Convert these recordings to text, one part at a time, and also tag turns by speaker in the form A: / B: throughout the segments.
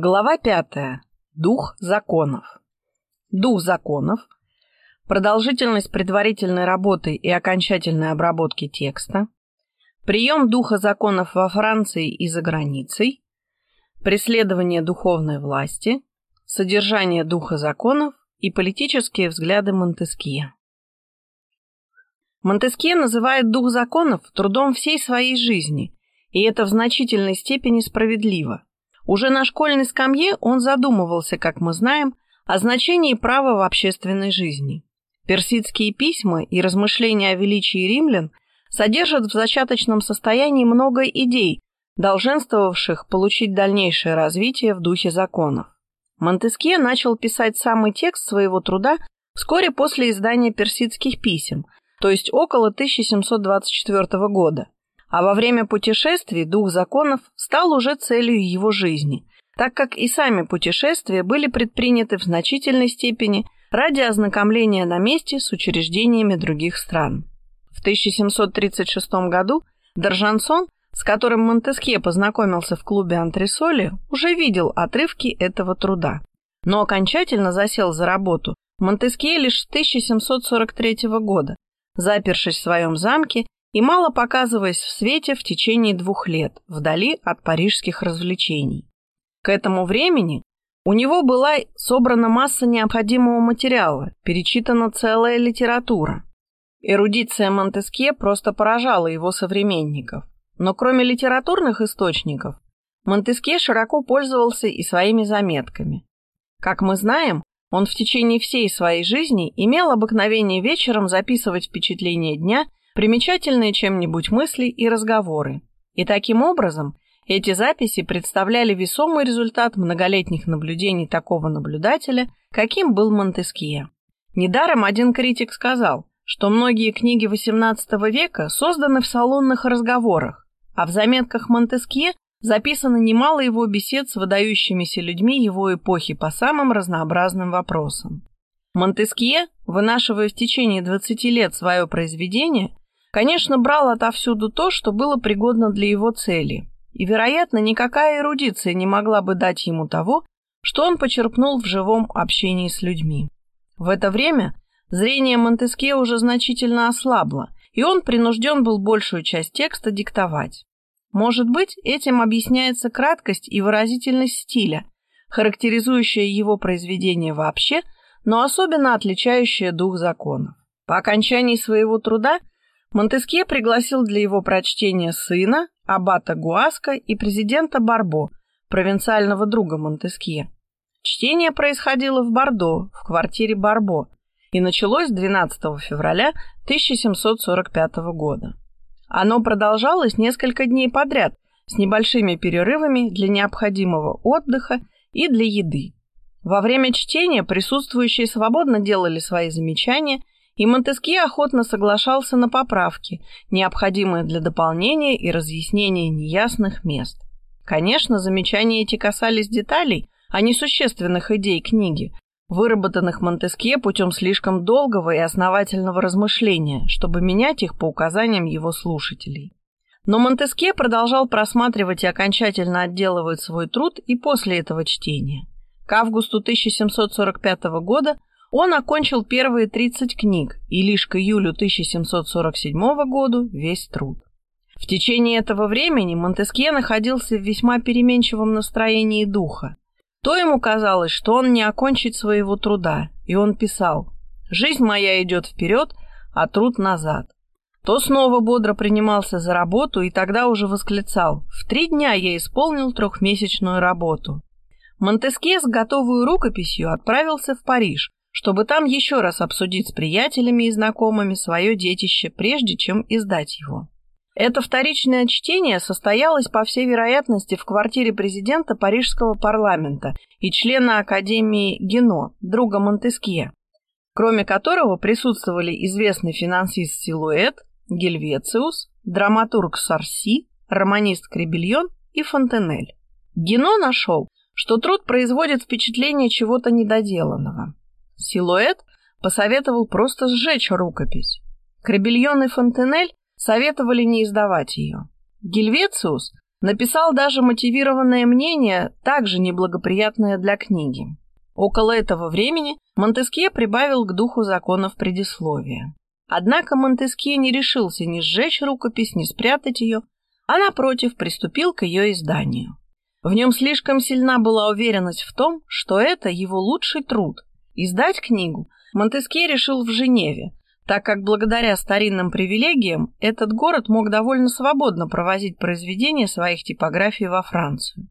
A: Глава пятая. Дух законов. Дух законов. Продолжительность предварительной работы и окончательной обработки текста. Прием духа законов во Франции и за границей. Преследование духовной власти. Содержание духа законов и политические взгляды Монтескье. Монтескье называет дух законов трудом всей своей жизни, и это в значительной степени справедливо – уже на школьной скамье он задумывался, как мы знаем, о значении права в общественной жизни. Персидские письма и размышления о величии римлян содержат в зачаточном состоянии много идей, долженствовавших получить дальнейшее развитие в духе законов. Монтескье начал писать самый текст своего труда вскоре после издания персидских писем, то есть около 1724 года а во время путешествий дух законов стал уже целью его жизни, так как и сами путешествия были предприняты в значительной степени ради ознакомления на месте с учреждениями других стран. В 1736 году Доржансон, с которым Монтескье познакомился в клубе Антресоли, уже видел отрывки этого труда. Но окончательно засел за работу Монтескье лишь 1743 года, запершись в своем замке и мало показываясь в свете в течение двух лет, вдали от парижских развлечений. К этому времени у него была собрана масса необходимого материала, перечитана целая литература. Эрудиция Монтескье просто поражала его современников. Но кроме литературных источников, Монтескье широко пользовался и своими заметками. Как мы знаем, он в течение всей своей жизни имел обыкновение вечером записывать впечатления дня примечательные чем-нибудь мысли и разговоры. И таким образом эти записи представляли весомый результат многолетних наблюдений такого наблюдателя, каким был Монтескье. Недаром один критик сказал, что многие книги XVIII века созданы в салонных разговорах, а в заметках Монтескье записано немало его бесед с выдающимися людьми его эпохи по самым разнообразным вопросам. Монтескье, вынашивая в течение 20 лет свое произведение, Конечно, брал отовсюду то, что было пригодно для его цели, и, вероятно, никакая эрудиция не могла бы дать ему того, что он почерпнул в живом общении с людьми. В это время зрение Монтескье уже значительно ослабло, и он принужден был большую часть текста диктовать. Может быть, этим объясняется краткость и выразительность стиля, характеризующая его произведение вообще, но особенно отличающая дух законов. По окончании своего труда Монтескье пригласил для его прочтения сына, аббата Гуаска и президента Барбо, провинциального друга Монтескье. Чтение происходило в Бордо, в квартире Барбо, и началось 12 февраля 1745 года. Оно продолжалось несколько дней подряд, с небольшими перерывами для необходимого отдыха и для еды. Во время чтения присутствующие свободно делали свои замечания – и Монтескье охотно соглашался на поправки, необходимые для дополнения и разъяснения неясных мест. Конечно, замечания эти касались деталей, а не существенных идей книги, выработанных Монтескье путем слишком долгого и основательного размышления, чтобы менять их по указаниям его слушателей. Но Монтескье продолжал просматривать и окончательно отделывать свой труд и после этого чтения. К августу 1745 года он окончил первые 30 книг и лишь к июлю 1747 года весь труд. В течение этого времени Монтескье находился в весьма переменчивом настроении духа. То ему казалось, что он не окончит своего труда, и он писал «Жизнь моя идет вперед, а труд назад». То снова бодро принимался за работу и тогда уже восклицал «В три дня я исполнил трехмесячную работу». Монтескье с готовую рукописью отправился в Париж, чтобы там еще раз обсудить с приятелями и знакомыми свое детище, прежде чем издать его. Это вторичное чтение состоялось, по всей вероятности, в квартире президента Парижского парламента и члена Академии Гено, друга Монтескье, кроме которого присутствовали известный финансист Силуэт, Гельвециус, драматург Сарси, романист Кребельон и Фонтенель. Гено нашел, что труд производит впечатление чего-то недоделанного. Силуэт посоветовал просто сжечь рукопись. Кребельон и Фонтенель советовали не издавать ее. Гельвециус Написал даже мотивированное мнение, также неблагоприятное для книги. Около этого времени Монтескье прибавил к духу законов предисловия. Однако Монтескье не решился ни сжечь рукопись, ни спрятать ее, а, напротив, приступил к ее изданию. В нем слишком сильна была уверенность в том, что это его лучший труд. Издать книгу Монтескье решил в Женеве, так как благодаря старинным привилегиям этот город мог довольно свободно провозить произведения своих типографий во Францию.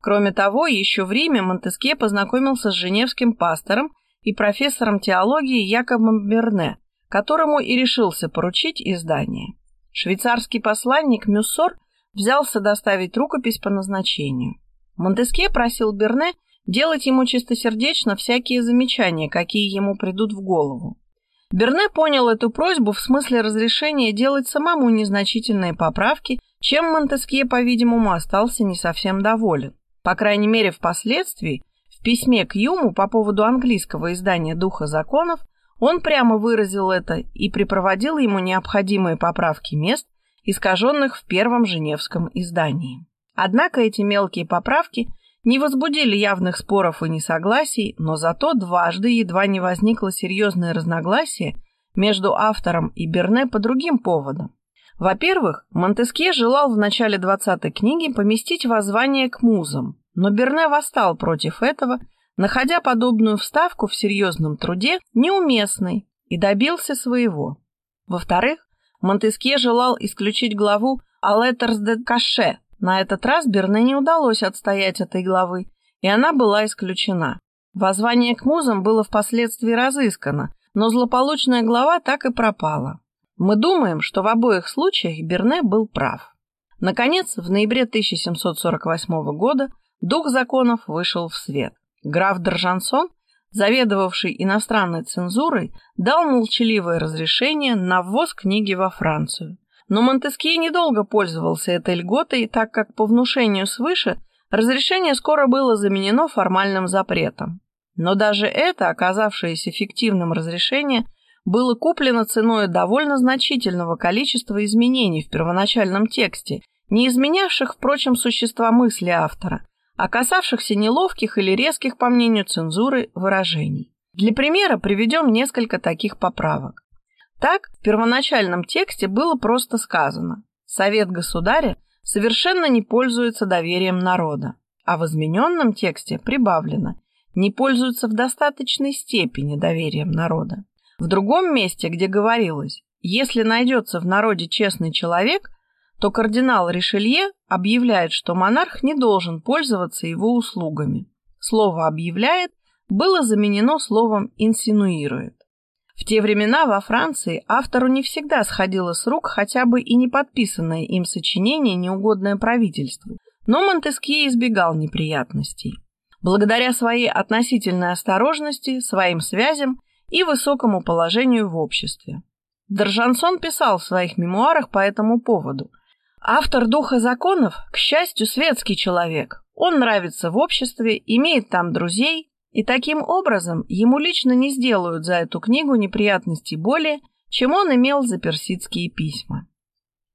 A: Кроме того, еще в Риме Монтескье познакомился с женевским пастором и профессором теологии Якобом Берне, которому и решился поручить издание. Швейцарский посланник Мюссор взялся доставить рукопись по назначению. Монтескье просил Берне делать ему чистосердечно всякие замечания, какие ему придут в голову. Берне понял эту просьбу в смысле разрешения делать самому незначительные поправки, чем Монтескье, по-видимому, остался не совсем доволен. По крайней мере, впоследствии, в письме к Юму по поводу английского издания «Духа законов» он прямо выразил это и припроводил ему необходимые поправки мест, искаженных в первом женевском издании. Однако эти мелкие поправки – не возбудили явных споров и несогласий, но зато дважды едва не возникло серьезное разногласие между автором и Берне по другим поводам. Во-первых, Монтескье желал в начале 20-й книги поместить воззвание к музам, но Берне восстал против этого, находя подобную вставку в серьезном труде неуместной и добился своего. Во-вторых, Монтескье желал исключить главу «А letters de cachet» На этот раз Берне не удалось отстоять этой главы, и она была исключена. Воззвание к музам было впоследствии разыскано, но злополучная глава так и пропала. Мы думаем, что в обоих случаях Берне был прав. Наконец, в ноябре 1748 года дух законов вышел в свет. Граф Доржансон, заведовавший иностранной цензурой, дал молчаливое разрешение на ввоз книги во Францию. Но Монтескье недолго пользовался этой льготой, так как по внушению свыше разрешение скоро было заменено формальным запретом. Но даже это, оказавшееся фиктивным разрешение, было куплено ценой довольно значительного количества изменений в первоначальном тексте, не изменявших, впрочем, существа мысли автора, а касавшихся неловких или резких, по мнению цензуры, выражений. Для примера приведем несколько таких поправок. Так, в первоначальном тексте было просто сказано «Совет государя совершенно не пользуется доверием народа», а в измененном тексте прибавлено «не пользуется в достаточной степени доверием народа». В другом месте, где говорилось «если найдется в народе честный человек», то кардинал Ришелье объявляет, что монарх не должен пользоваться его услугами. Слово «объявляет» было заменено словом «инсинуирует». В те времена во Франции автору не всегда сходило с рук хотя бы и не подписанное им сочинение, неугодное правительству, но Монтескье избегал неприятностей. Благодаря своей относительной осторожности, своим связям и высокому положению в обществе. Доржансон писал в своих мемуарах по этому поводу. Автор «Духа законов», к счастью, светский человек. Он нравится в обществе, имеет там друзей, и таким образом ему лично не сделают за эту книгу неприятностей более, чем он имел за персидские письма.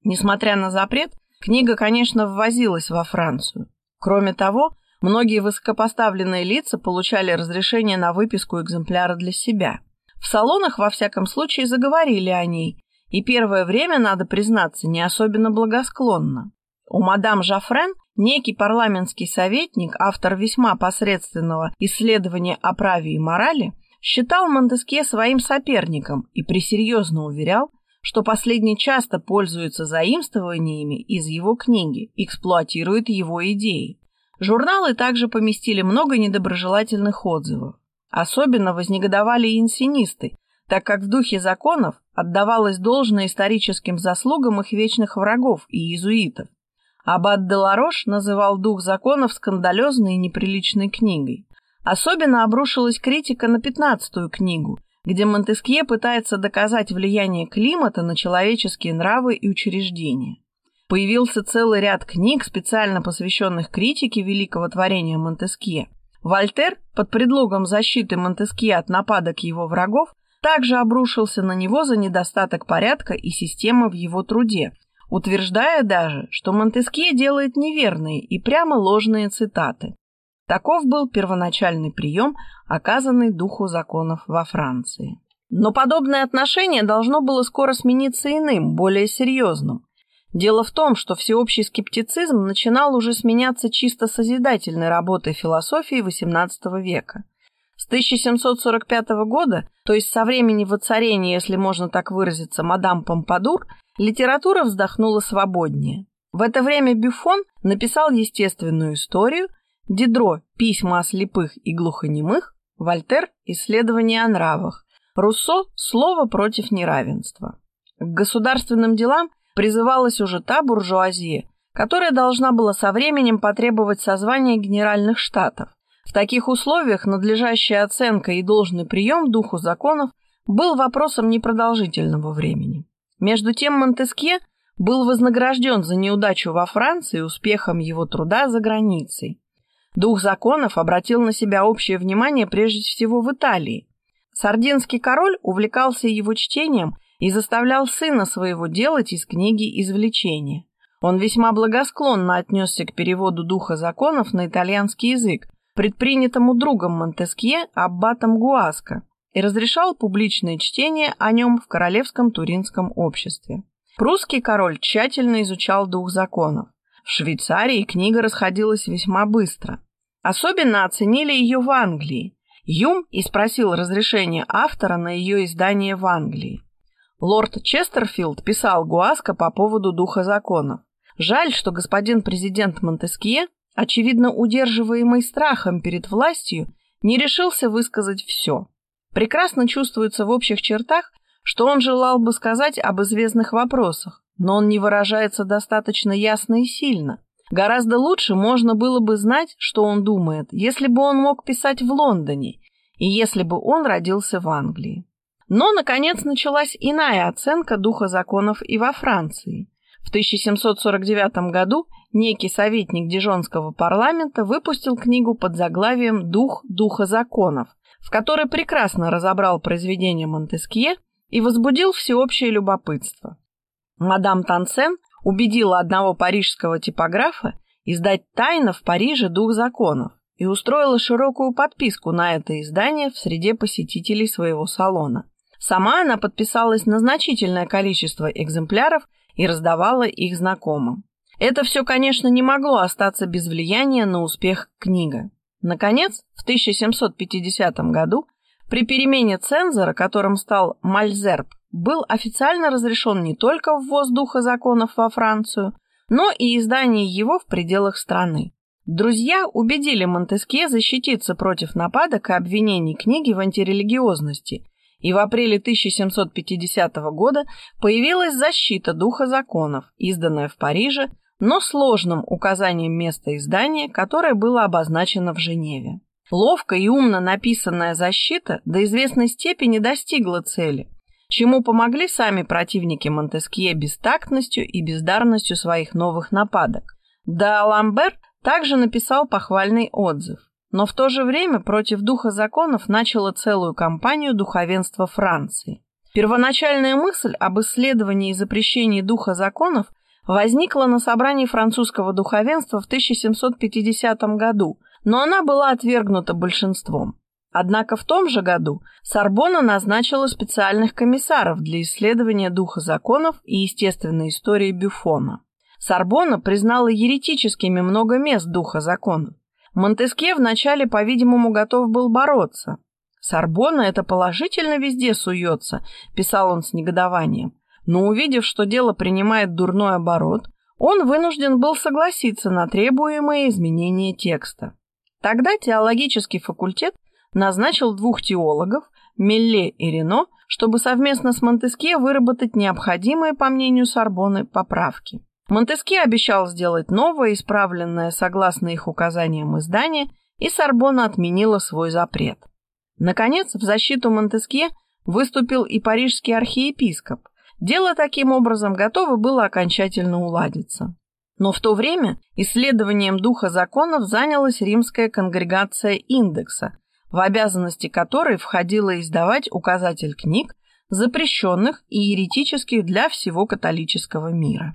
A: Несмотря на запрет, книга, конечно, ввозилась во Францию. Кроме того, многие высокопоставленные лица получали разрешение на выписку экземпляра для себя. В салонах, во всяком случае, заговорили о ней, и первое время, надо признаться, не особенно благосклонно. У мадам Жафрен некий парламентский советник, автор весьма посредственного исследования о праве и морали, считал Монтескье своим соперником и пресерьезно уверял, что последний часто пользуется заимствованиями из его книги, эксплуатирует его идеи. Журналы также поместили много недоброжелательных отзывов. Особенно вознегодовали инсинисты, так как в духе законов отдавалось должное историческим заслугам их вечных врагов и иезуитов. Аббат Деларош называл «Дух законов» скандалезной и неприличной книгой. Особенно обрушилась критика на пятнадцатую книгу, где Монтескье пытается доказать влияние климата на человеческие нравы и учреждения. Появился целый ряд книг, специально посвященных критике великого творения Монтескье. Вольтер, под предлогом защиты Монтескье от нападок его врагов, также обрушился на него за недостаток порядка и системы в его труде, утверждая даже, что Монтескье делает неверные и прямо ложные цитаты. Таков был первоначальный прием, оказанный духу законов во Франции. Но подобное отношение должно было скоро смениться иным, более серьезным. Дело в том, что всеобщий скептицизм начинал уже сменяться чисто созидательной работой философии XVIII века. С 1745 года, то есть со времени воцарения, если можно так выразиться, мадам Помпадур, литература вздохнула свободнее. В это время Бюфон написал естественную историю, Дидро – письма о слепых и глухонемых, Вольтер – исследования о нравах, Руссо – слово против неравенства. К государственным делам призывалась уже та буржуазия, которая должна была со временем потребовать созвания генеральных штатов, в таких условиях надлежащая оценка и должный прием духу законов был вопросом непродолжительного времени. Между тем Монтескье был вознагражден за неудачу во Франции успехом его труда за границей. Дух законов обратил на себя общее внимание прежде всего в Италии. Сардинский король увлекался его чтением и заставлял сына своего делать из книги извлечения. Он весьма благосклонно отнесся к переводу духа законов на итальянский язык, предпринятому другом Монтескье аббатом Гуаско, и разрешал публичное чтение о нем в Королевском Туринском обществе. Прусский король тщательно изучал дух законов. В Швейцарии книга расходилась весьма быстро. Особенно оценили ее в Англии. Юм и спросил разрешения автора на ее издание в Англии. Лорд Честерфилд писал Гуаско по поводу духа законов. Жаль, что господин президент Монтескье очевидно удерживаемый страхом перед властью, не решился высказать все. Прекрасно чувствуется в общих чертах, что он желал бы сказать об известных вопросах, но он не выражается достаточно ясно и сильно. Гораздо лучше можно было бы знать, что он думает, если бы он мог писать в Лондоне и если бы он родился в Англии. Но, наконец, началась иная оценка духа законов и во Франции. В 1749 году некий советник Дижонского парламента выпустил книгу под заглавием «Дух духа законов», в которой прекрасно разобрал произведение Монтескье и возбудил всеобщее любопытство. Мадам Тансен убедила одного парижского типографа издать тайно в Париже «Дух законов» и устроила широкую подписку на это издание в среде посетителей своего салона. Сама она подписалась на значительное количество экземпляров и раздавала их знакомым. Это все, конечно, не могло остаться без влияния на успех книга. Наконец, в 1750 году при перемене цензора, которым стал Мальзерб, был официально разрешен не только ввоз духа законов во Францию, но и издание его в пределах страны. Друзья убедили Монтескье защититься против нападок и обвинений книги в антирелигиозности, и в апреле 1750 года появилась защита духа законов, изданная в Париже но сложным указанием места издания, которое было обозначено в Женеве. Ловко и умно написанная защита до известной степени достигла цели, чему помогли сами противники Монтескье бестактностью и бездарностью своих новых нападок. Да Ламбер также написал похвальный отзыв, но в то же время против духа законов начало целую кампанию духовенства Франции. Первоначальная мысль об исследовании и запрещении духа законов возникла на собрании французского духовенства в 1750 году, но она была отвергнута большинством. Однако в том же году Сорбонна назначила специальных комиссаров для исследования духа законов и естественной истории Бюфона. Сорбонна признала еретическими много мест духа законов. Монтескье вначале, по-видимому, готов был бороться. «Сорбонна это положительно везде суется», — писал он с негодованием но увидев, что дело принимает дурной оборот, он вынужден был согласиться на требуемые изменения текста. Тогда теологический факультет назначил двух теологов, Мелле и Рено, чтобы совместно с Монтескье выработать необходимые, по мнению Сорбоны, поправки. Монтескье обещал сделать новое, исправленное согласно их указаниям издание, и Сорбона отменила свой запрет. Наконец, в защиту Монтескье выступил и парижский архиепископ, Дело таким образом готово было окончательно уладиться. Но в то время исследованием духа законов занялась римская конгрегация индекса, в обязанности которой входило издавать указатель книг, запрещенных и еретических для всего католического мира.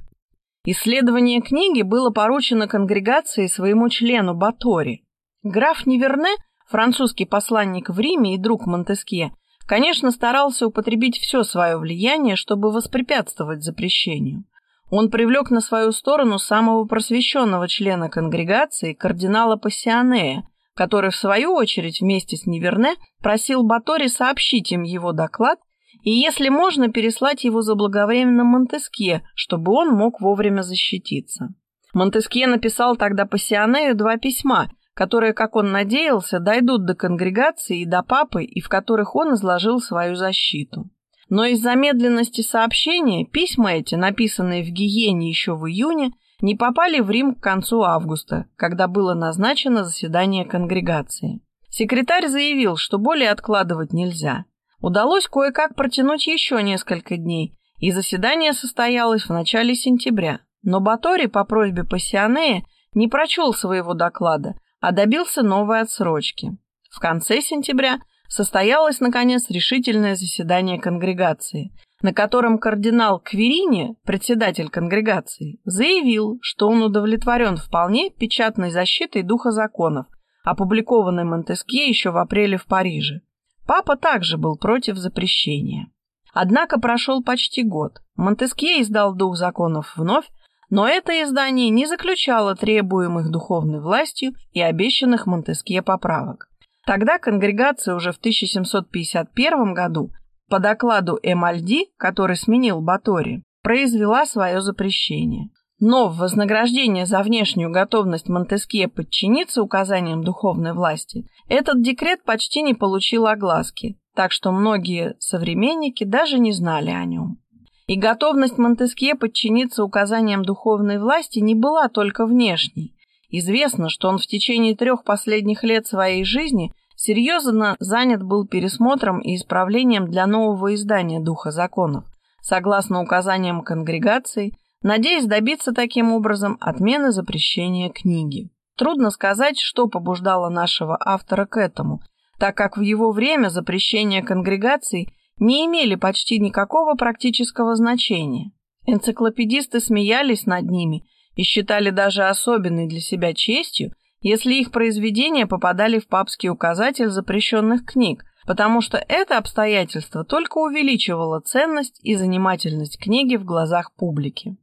A: Исследование книги было поручено конгрегации своему члену Батори. Граф Неверне, французский посланник в Риме и друг Монтескье, конечно, старался употребить все свое влияние, чтобы воспрепятствовать запрещению. Он привлек на свою сторону самого просвещенного члена конгрегации, кардинала Пассионея, который, в свою очередь, вместе с Неверне просил Батори сообщить им его доклад и, если можно, переслать его заблаговременно Монтескье, чтобы он мог вовремя защититься. Монтескье написал тогда Пассионею два письма, которые, как он надеялся, дойдут до конгрегации и до папы, и в которых он изложил свою защиту. Но из-за медленности сообщения письма эти, написанные в Гиене еще в июне, не попали в Рим к концу августа, когда было назначено заседание конгрегации. Секретарь заявил, что более откладывать нельзя. Удалось кое-как протянуть еще несколько дней, и заседание состоялось в начале сентября. Но Батори по просьбе Пассионея не прочел своего доклада, а добился новой отсрочки. В конце сентября состоялось, наконец, решительное заседание конгрегации, на котором кардинал Кверини, председатель конгрегации, заявил, что он удовлетворен вполне печатной защитой духа законов, опубликованной Монтескье еще в апреле в Париже. Папа также был против запрещения. Однако прошел почти год. Монтескье издал «Дух законов» вновь, но это издание не заключало требуемых духовной властью и обещанных Монтескье поправок. Тогда конгрегация уже в 1751 году по докладу Эмальди, который сменил Батори, произвела свое запрещение. Но в вознаграждение за внешнюю готовность Монтескье подчиниться указаниям духовной власти этот декрет почти не получил огласки, так что многие современники даже не знали о нем. И готовность Монтескье подчиниться указаниям духовной власти не была только внешней. Известно, что он в течение трех последних лет своей жизни серьезно занят был пересмотром и исправлением для нового издания Духа законов, согласно указаниям конгрегации – надеясь добиться таким образом отмены запрещения книги. Трудно сказать, что побуждало нашего автора к этому, так как в его время запрещения конгрегаций не имели почти никакого практического значения. Энциклопедисты смеялись над ними и считали даже особенной для себя честью, если их произведения попадали в папский указатель запрещенных книг, потому что это обстоятельство только увеличивало ценность и занимательность книги в глазах публики.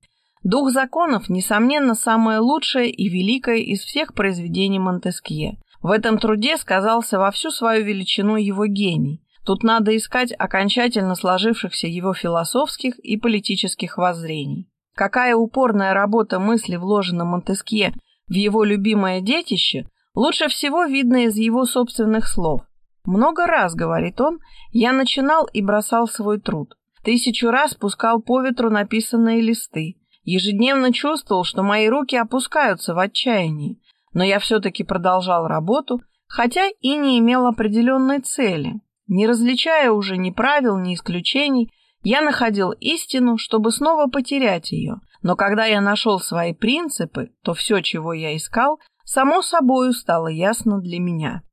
A: Дух законов, несомненно, самое лучшее и великое из всех произведений Монтескье. В этом труде сказался во всю свою величину его гений. Тут надо искать окончательно сложившихся его философских и политических воззрений. Какая упорная работа мысли вложена Монтескье в его любимое детище, лучше всего видно из его собственных слов. Много раз, говорит он, я начинал и бросал свой труд. Тысячу раз пускал по ветру написанные листы, ежедневно чувствовал, что мои руки опускаются в отчаянии, но я все-таки продолжал работу, хотя и не имел определенной цели. Не различая уже ни правил, ни исключений, я находил истину, чтобы снова потерять ее, но когда я нашел свои принципы, то все, чего я искал, само собою стало ясно для меня.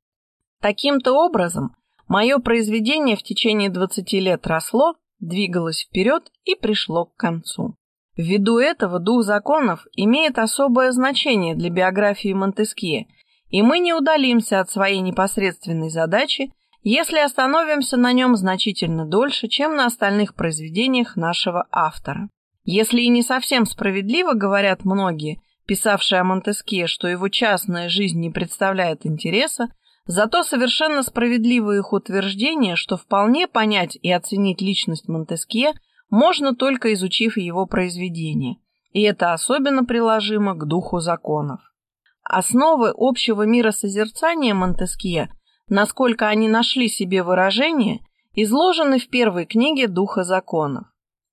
A: Таким-то образом, мое произведение в течение 20 лет росло, двигалось вперед и пришло к концу. Ввиду этого дух законов имеет особое значение для биографии Монтескье, и мы не удалимся от своей непосредственной задачи, если остановимся на нем значительно дольше, чем на остальных произведениях нашего автора. Если и не совсем справедливо говорят многие, писавшие о Монтескье, что его частная жизнь не представляет интереса, зато совершенно справедливо их утверждение, что вполне понять и оценить личность Монтескье – можно только изучив его произведения, и это особенно приложимо к духу законов. Основы общего мира созерцания Монтескье, насколько они нашли себе выражение, изложены в первой книге «Духа законов».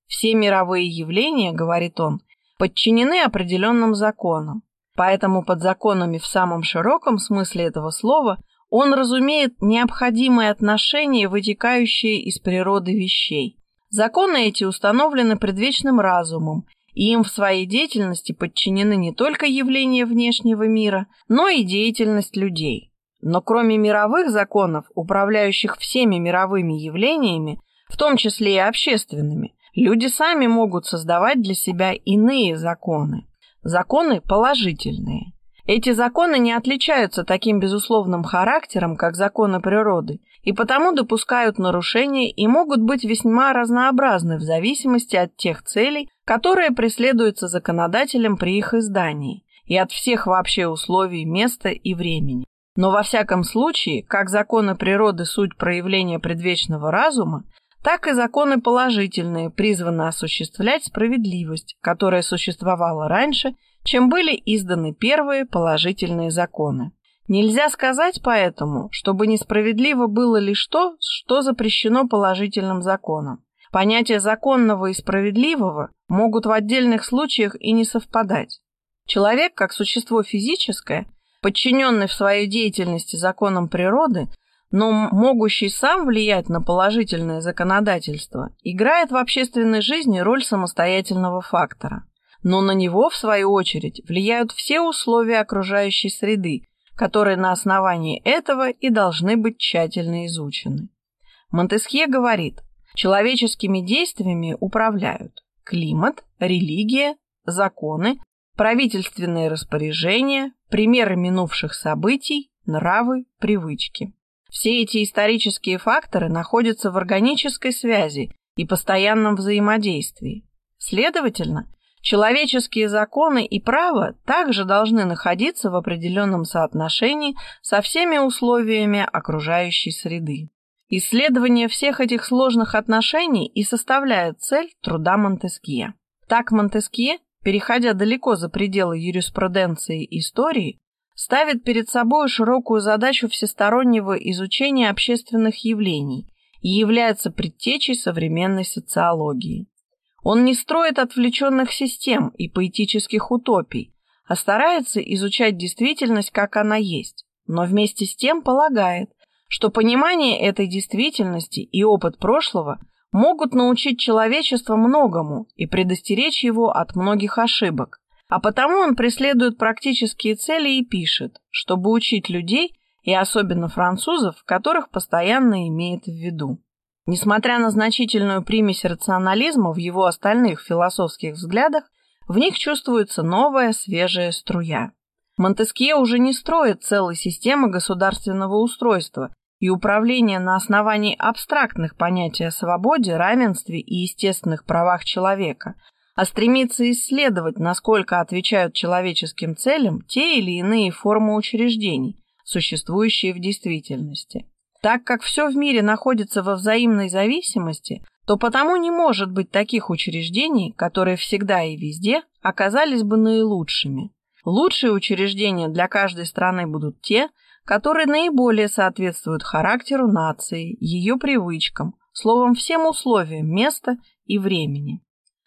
A: Все мировые явления, говорит он, подчинены определенным законам, поэтому под законами в самом широком смысле этого слова он разумеет необходимые отношения, вытекающие из природы вещей. Законы эти установлены предвечным разумом, и им в своей деятельности подчинены не только явления внешнего мира, но и деятельность людей. Но кроме мировых законов, управляющих всеми мировыми явлениями, в том числе и общественными, Люди сами могут создавать для себя иные законы. Законы положительные. Эти законы не отличаются таким безусловным характером, как законы природы, и потому допускают нарушения и могут быть весьма разнообразны в зависимости от тех целей, которые преследуются законодателем при их издании, и от всех вообще условий места и времени. Но во всяком случае, как законы природы суть проявления предвечного разума, так и законы положительные призваны осуществлять справедливость, которая существовала раньше, чем были изданы первые положительные законы. Нельзя сказать поэтому, чтобы несправедливо было лишь то, что запрещено положительным законом. Понятия законного и справедливого могут в отдельных случаях и не совпадать. Человек, как существо физическое, подчиненный в своей деятельности законам природы, но могущий сам влиять на положительное законодательство, играет в общественной жизни роль самостоятельного фактора. Но на него, в свою очередь, влияют все условия окружающей среды, которые на основании этого и должны быть тщательно изучены. Монтесхье говорит, человеческими действиями управляют климат, религия, законы, правительственные распоряжения, примеры минувших событий, нравы, привычки. Все эти исторические факторы находятся в органической связи и постоянном взаимодействии. Следовательно, Человеческие законы и право также должны находиться в определенном соотношении со всеми условиями окружающей среды. Исследование всех этих сложных отношений и составляет цель труда Монтескье. Так Монтескье, переходя далеко за пределы юриспруденции и истории, ставит перед собой широкую задачу всестороннего изучения общественных явлений и является предтечей современной социологии. Он не строит отвлеченных систем и поэтических утопий, а старается изучать действительность, как она есть, но вместе с тем полагает, что понимание этой действительности и опыт прошлого могут научить человечество многому и предостеречь его от многих ошибок, а потому он преследует практические цели и пишет, чтобы учить людей и особенно французов, которых постоянно имеет в виду. Несмотря на значительную примесь рационализма в его остальных философских взглядах, в них чувствуется новая свежая струя. Монтескье уже не строит целой системы государственного устройства и управления на основании абстрактных понятий о свободе, равенстве и естественных правах человека, а стремится исследовать, насколько отвечают человеческим целям те или иные формы учреждений, существующие в действительности. Так как все в мире находится во взаимной зависимости, то потому не может быть таких учреждений, которые всегда и везде оказались бы наилучшими. Лучшие учреждения для каждой страны будут те, которые наиболее соответствуют характеру нации, ее привычкам, словом, всем условиям места и времени.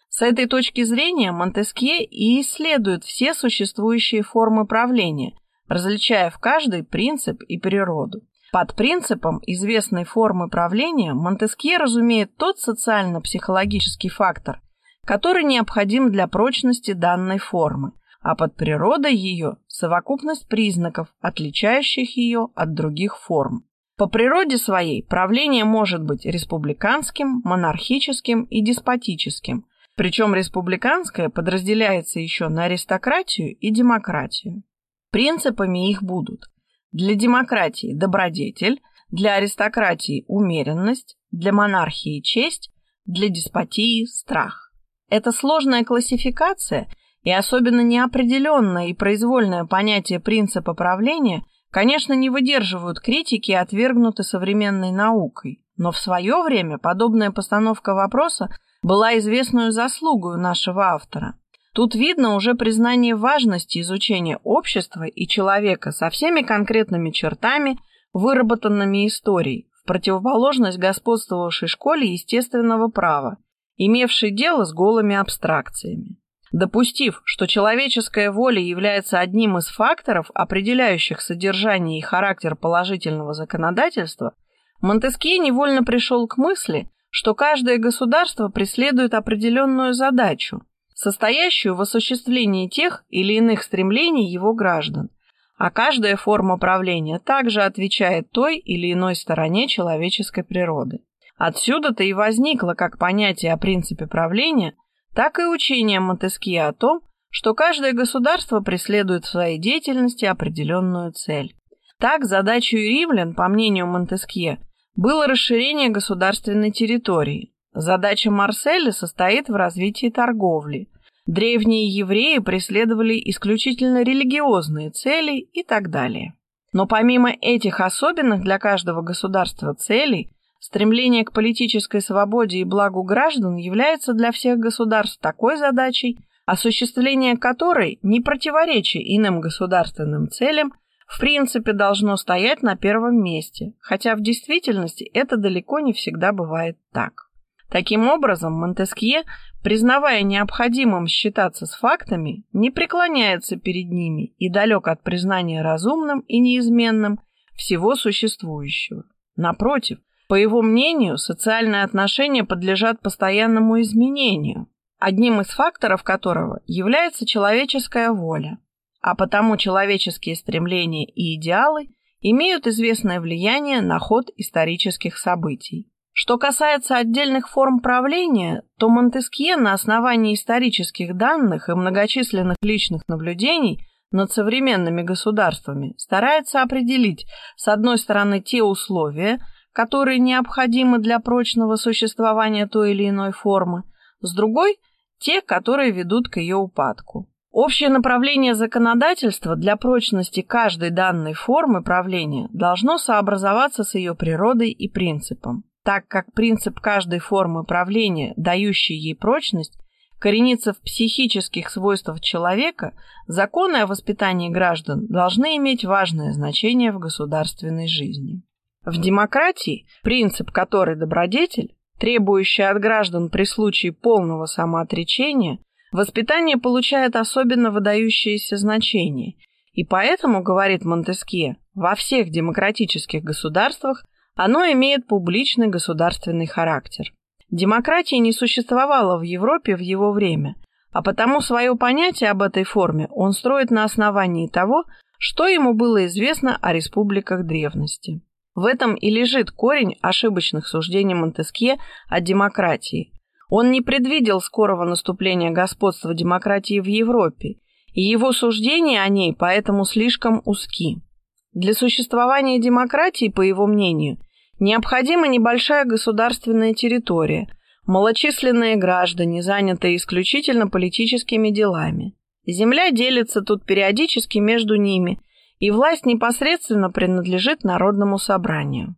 A: С этой точки зрения Монтескье и исследует все существующие формы правления, различая в каждой принцип и природу. Под принципом известной формы правления Монтескье разумеет тот социально-психологический фактор, который необходим для прочности данной формы, а под природой ее – совокупность признаков, отличающих ее от других форм. По природе своей правление может быть республиканским, монархическим и деспотическим, причем республиканское подразделяется еще на аристократию и демократию. Принципами их будут для демократии – добродетель, для аристократии – умеренность, для монархии – честь, для деспотии – страх. Эта сложная классификация и особенно неопределенное и произвольное понятие принципа правления, конечно, не выдерживают критики и отвергнуты современной наукой. Но в свое время подобная постановка вопроса была известную заслугой нашего автора. Тут видно уже признание важности изучения общества и человека со всеми конкретными чертами, выработанными историей, в противоположность господствовавшей школе естественного права, имевшей дело с голыми абстракциями. Допустив, что человеческая воля является одним из факторов, определяющих содержание и характер положительного законодательства, Монтескье невольно пришел к мысли, что каждое государство преследует определенную задачу – состоящую в осуществлении тех или иных стремлений его граждан, а каждая форма правления также отвечает той или иной стороне человеческой природы. Отсюда-то и возникло как понятие о принципе правления, так и учение Монтескье о том, что каждое государство преследует в своей деятельности определенную цель. Так, задачей римлян, по мнению Монтескье, было расширение государственной территории. Задача Марселя состоит в развитии торговли. Древние евреи преследовали исключительно религиозные цели и так далее. Но помимо этих особенных для каждого государства целей, стремление к политической свободе и благу граждан является для всех государств такой задачей, осуществление которой, не противоречия иным государственным целям, в принципе должно стоять на первом месте, хотя в действительности это далеко не всегда бывает так. Таким образом, Монтескье, признавая необходимым считаться с фактами, не преклоняется перед ними и далек от признания разумным и неизменным всего существующего. Напротив, по его мнению, социальные отношения подлежат постоянному изменению, одним из факторов которого является человеческая воля, а потому человеческие стремления и идеалы имеют известное влияние на ход исторических событий. Что касается отдельных форм правления, то Монтескье на основании исторических данных и многочисленных личных наблюдений над современными государствами старается определить, с одной стороны, те условия, которые необходимы для прочного существования той или иной формы, с другой – те, которые ведут к ее упадку. Общее направление законодательства для прочности каждой данной формы правления должно сообразоваться с ее природой и принципом, так как принцип каждой формы правления, дающий ей прочность, коренится в психических свойствах человека, законы о воспитании граждан должны иметь важное значение в государственной жизни. В демократии принцип, который добродетель, требующее от граждан при случае полного самоотречения, воспитание получает особенно выдающееся значение, и поэтому, говорит Монтескье, во всех демократических государствах оно имеет публичный государственный характер. Демократии не существовало в Европе в его время, а потому свое понятие об этой форме он строит на основании того, что ему было известно о республиках древности. В этом и лежит корень ошибочных суждений Монтескье о демократии. Он не предвидел скорого наступления господства демократии в Европе, и его суждения о ней поэтому слишком узки. Для существования демократии, по его мнению, необходима небольшая государственная территория, малочисленные граждане, занятые исключительно политическими делами. Земля делится тут периодически между ними – и власть непосредственно принадлежит народному собранию.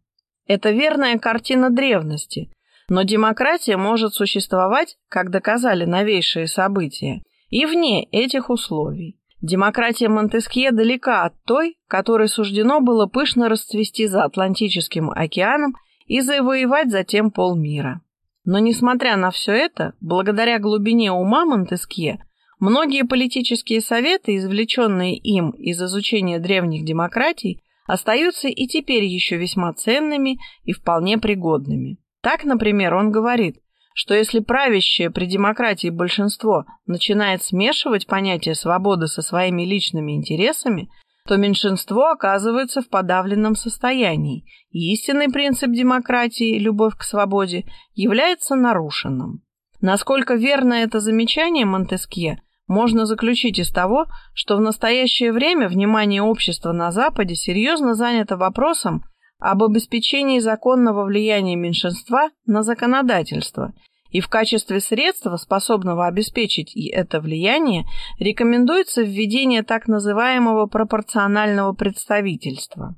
A: Это верная картина древности, но демократия может существовать, как доказали новейшие события, и вне этих условий. Демократия Монтескье далека от той, которой суждено было пышно расцвести за Атлантическим океаном и завоевать затем полмира. Но, несмотря на все это, благодаря глубине ума Монтескье, Многие политические советы, извлеченные им из изучения древних демократий, остаются и теперь еще весьма ценными и вполне пригодными. Так, например, он говорит, что если правящее при демократии большинство начинает смешивать понятие свободы со своими личными интересами, то меньшинство оказывается в подавленном состоянии, и истинный принцип демократии, любовь к свободе, является нарушенным. Насколько верно это замечание Монтескье – можно заключить из того, что в настоящее время внимание общества на Западе серьезно занято вопросом об обеспечении законного влияния меньшинства на законодательство, и в качестве средства, способного обеспечить это влияние, рекомендуется введение так называемого пропорционального представительства.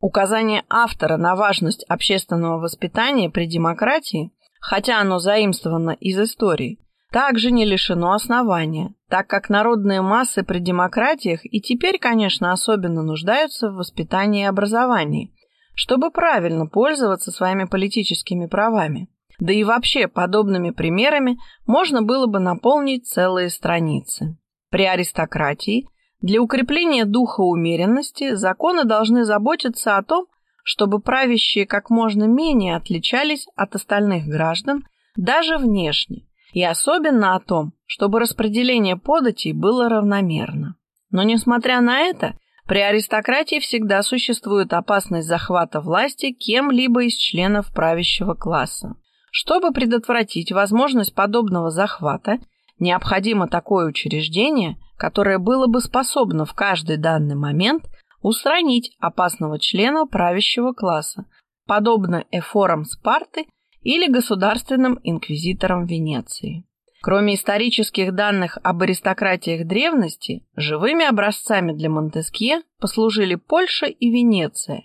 A: Указание автора на важность общественного воспитания при демократии, хотя оно заимствовано из истории, также не лишено основания, так как народные массы при демократиях и теперь, конечно, особенно нуждаются в воспитании и образовании, чтобы правильно пользоваться своими политическими правами. Да и вообще подобными примерами можно было бы наполнить целые страницы. При аристократии для укрепления духа умеренности законы должны заботиться о том, чтобы правящие как можно менее отличались от остальных граждан даже внешне, и особенно о том, чтобы распределение податей было равномерно. Но, несмотря на это, При аристократии всегда существует опасность захвата власти кем-либо из членов правящего класса. Чтобы предотвратить возможность подобного захвата, необходимо такое учреждение, которое было бы способно в каждый данный момент устранить опасного члена правящего класса, подобно эфорам Спарты или государственным инквизиторам Венеции. Кроме исторических данных об аристократиях древности, живыми образцами для Монтескье послужили Польша и Венеция,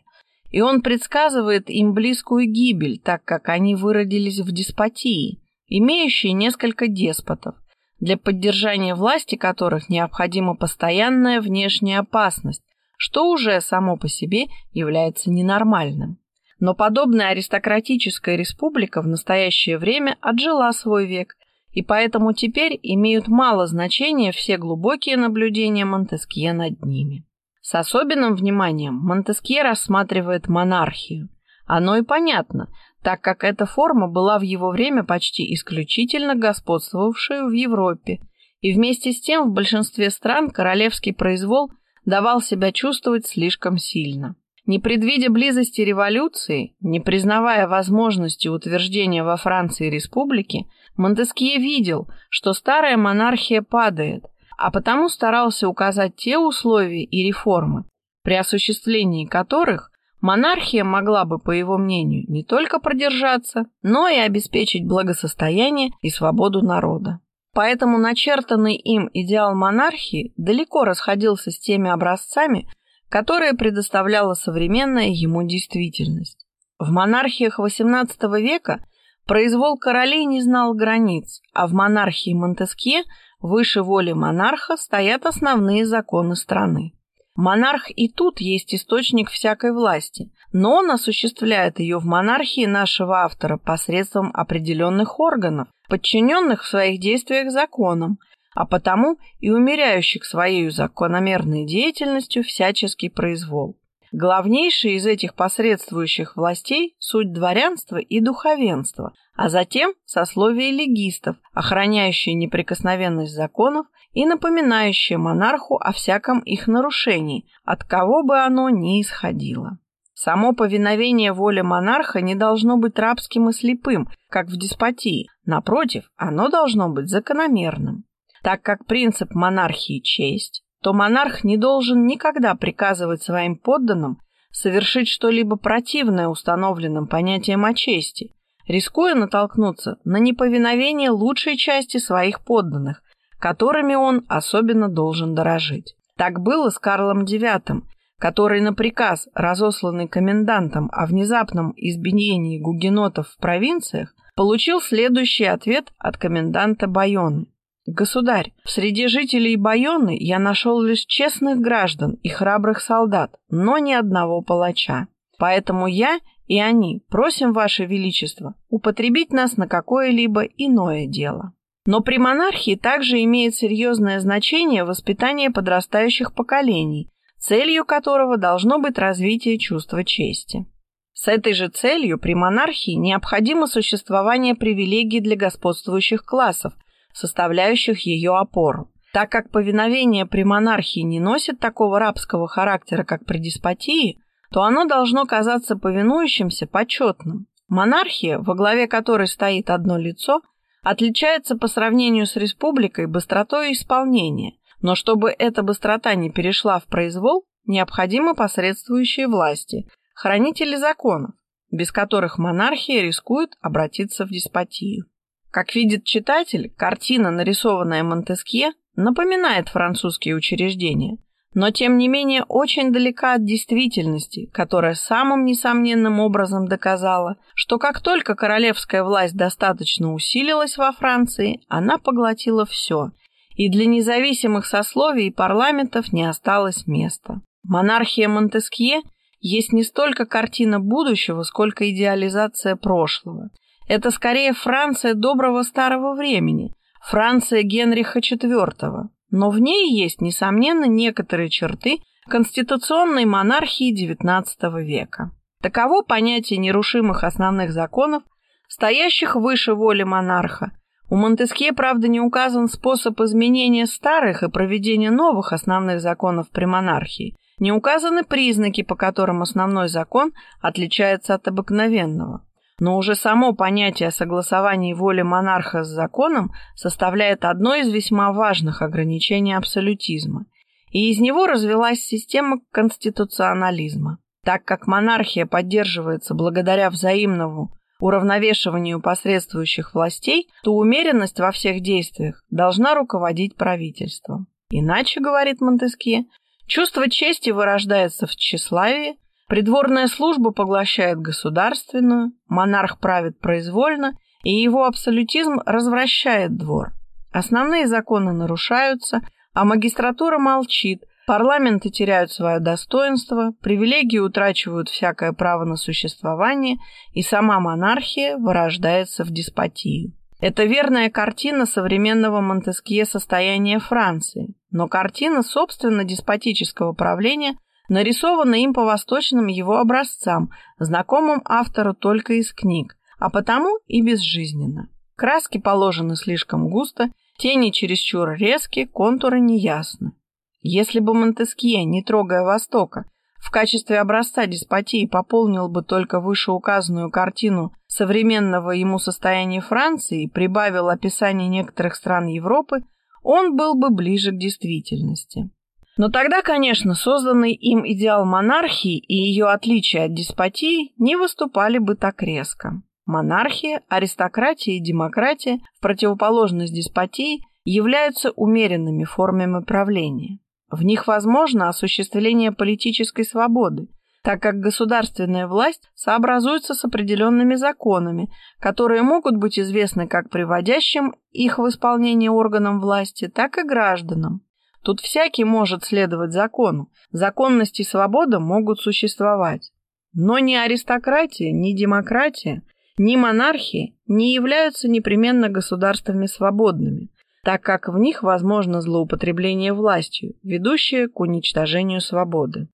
A: и он предсказывает им близкую гибель, так как они выродились в деспотии, имеющие несколько деспотов, для поддержания власти которых необходима постоянная внешняя опасность, что уже само по себе является ненормальным. Но подобная аристократическая республика в настоящее время отжила свой век и поэтому теперь имеют мало значения все глубокие наблюдения Монтескье над ними. С особенным вниманием Монтескье рассматривает монархию. Оно и понятно, так как эта форма была в его время почти исключительно господствовавшей в Европе, и вместе с тем в большинстве стран королевский произвол давал себя чувствовать слишком сильно. Не предвидя близости революции, не признавая возможности утверждения во Франции республики, Монтескье видел, что старая монархия падает, а потому старался указать те условия и реформы, при осуществлении которых монархия могла бы, по его мнению, не только продержаться, но и обеспечить благосостояние и свободу народа. Поэтому начертанный им идеал монархии далеко расходился с теми образцами, которые предоставляла современная ему действительность. В монархиях XVIII века произвол королей не знал границ, а в монархии Монтескье выше воли монарха стоят основные законы страны. Монарх и тут есть источник всякой власти, но он осуществляет ее в монархии нашего автора посредством определенных органов, подчиненных в своих действиях законам, а потому и умеряющих своей закономерной деятельностью всяческий произвол. Главнейшие из этих посредствующих властей – суть дворянства и духовенства, а затем сословие легистов, охраняющие неприкосновенность законов и напоминающие монарху о всяком их нарушении, от кого бы оно ни исходило. Само повиновение воле монарха не должно быть рабским и слепым, как в деспотии. Напротив, оно должно быть закономерным. Так как принцип монархии – честь, то монарх не должен никогда приказывать своим подданным совершить что-либо противное установленным понятиям о чести, рискуя натолкнуться на неповиновение лучшей части своих подданных, которыми он особенно должен дорожить. Так было с Карлом IX, который на приказ, разосланный комендантом о внезапном избиении гугенотов в провинциях, получил следующий ответ от коменданта Байоны. «Государь, среди жителей Байоны я нашел лишь честных граждан и храбрых солдат, но ни одного палача. Поэтому я и они просим Ваше Величество употребить нас на какое-либо иное дело». Но при монархии также имеет серьезное значение воспитание подрастающих поколений, целью которого должно быть развитие чувства чести. С этой же целью при монархии необходимо существование привилегий для господствующих классов, составляющих ее опору. Так как повиновение при монархии не носит такого рабского характера, как при деспотии, то оно должно казаться повинующимся почетным. Монархия, во главе которой стоит одно лицо, отличается по сравнению с республикой быстротой исполнения, но чтобы эта быстрота не перешла в произвол, необходимы посредствующие власти, хранители законов, без которых монархия рискует обратиться в деспотию. Как видит читатель, картина, нарисованная Монтескье, напоминает французские учреждения, но тем не менее очень далека от действительности, которая самым несомненным образом доказала, что как только королевская власть достаточно усилилась во Франции, она поглотила все, и для независимых сословий и парламентов не осталось места. Монархия Монтескье есть не столько картина будущего, сколько идеализация прошлого. Это скорее Франция доброго старого времени, Франция Генриха IV, но в ней есть, несомненно, некоторые черты конституционной монархии XIX века. Таково понятие нерушимых основных законов, стоящих выше воли монарха, У Монтескье, правда, не указан способ изменения старых и проведения новых основных законов при монархии. Не указаны признаки, по которым основной закон отличается от обыкновенного. Но уже само понятие согласования воли монарха с законом составляет одно из весьма важных ограничений абсолютизма. И из него развилась система конституционализма. Так как монархия поддерживается благодаря взаимному уравновешиванию посредствующих властей, то умеренность во всех действиях должна руководить правительством. Иначе, говорит Монтескье, чувство чести вырождается в тщеславии, придворная служба поглощает государственную, монарх правит произвольно, и его абсолютизм развращает двор. Основные законы нарушаются, а магистратура молчит, Парламенты теряют свое достоинство, привилегии утрачивают всякое право на существование, и сама монархия вырождается в деспотию. Это верная картина современного Монтескье состояния Франции, но картина, собственно, деспотического правления нарисована им по восточным его образцам, знакомым автору только из книг, а потому и безжизненно. Краски положены слишком густо, тени чересчур резкие, контуры неясны. Если бы Монтескье, не трогая Востока, в качестве образца деспотии пополнил бы только вышеуказанную картину современного ему состояния Франции и прибавил описание некоторых стран Европы, он был бы ближе к действительности. Но тогда, конечно, созданный им идеал монархии и ее отличие от деспотии не выступали бы так резко. Монархия, аристократия и демократия, в противоположность деспотии, являются умеренными формами правления. В них возможно осуществление политической свободы, так как государственная власть сообразуется с определенными законами, которые могут быть известны как приводящим их в исполнение органам власти, так и гражданам. Тут всякий может следовать закону, законность и свобода могут существовать. Но ни аристократия, ни демократия, ни монархия не являются непременно государствами свободными, так как в них возможно злоупотребление властью, ведущее к уничтожению свободы.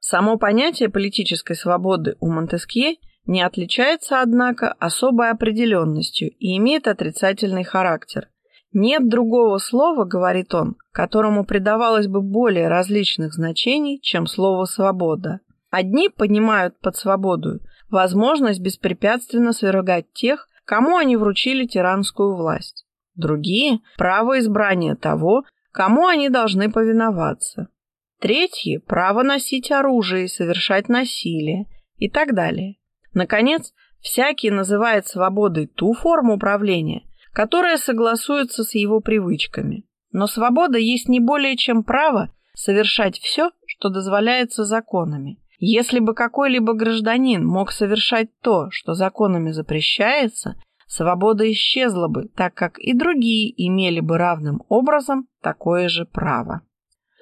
A: Само понятие политической свободы у Монтескье не отличается, однако, особой определенностью и имеет отрицательный характер. Нет другого слова, говорит он, которому придавалось бы более различных значений, чем слово «свобода». Одни понимают под свободу возможность беспрепятственно свергать тех, кому они вручили тиранскую власть. Другие – право избрания того, кому они должны повиноваться. Третьи – право носить оружие и совершать насилие и так далее. Наконец, всякий называет свободой ту форму управления, которая согласуется с его привычками. Но свобода есть не более чем право совершать все, что дозволяется законами. Если бы какой-либо гражданин мог совершать то, что законами запрещается – свобода исчезла бы, так как и другие имели бы равным образом такое же право.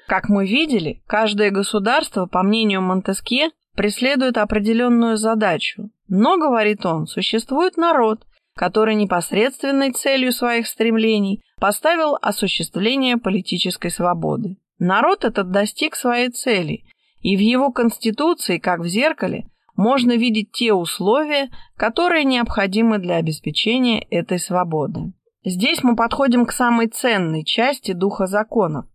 A: Как мы видели, каждое государство, по мнению Монтескье, преследует определенную задачу, но, говорит он, существует народ, который непосредственной целью своих стремлений поставил осуществление политической свободы. Народ этот достиг своей цели, и в его конституции, как в зеркале, можно видеть те условия, которые необходимы для обеспечения этой свободы. Здесь мы подходим к самой ценной части духа законов,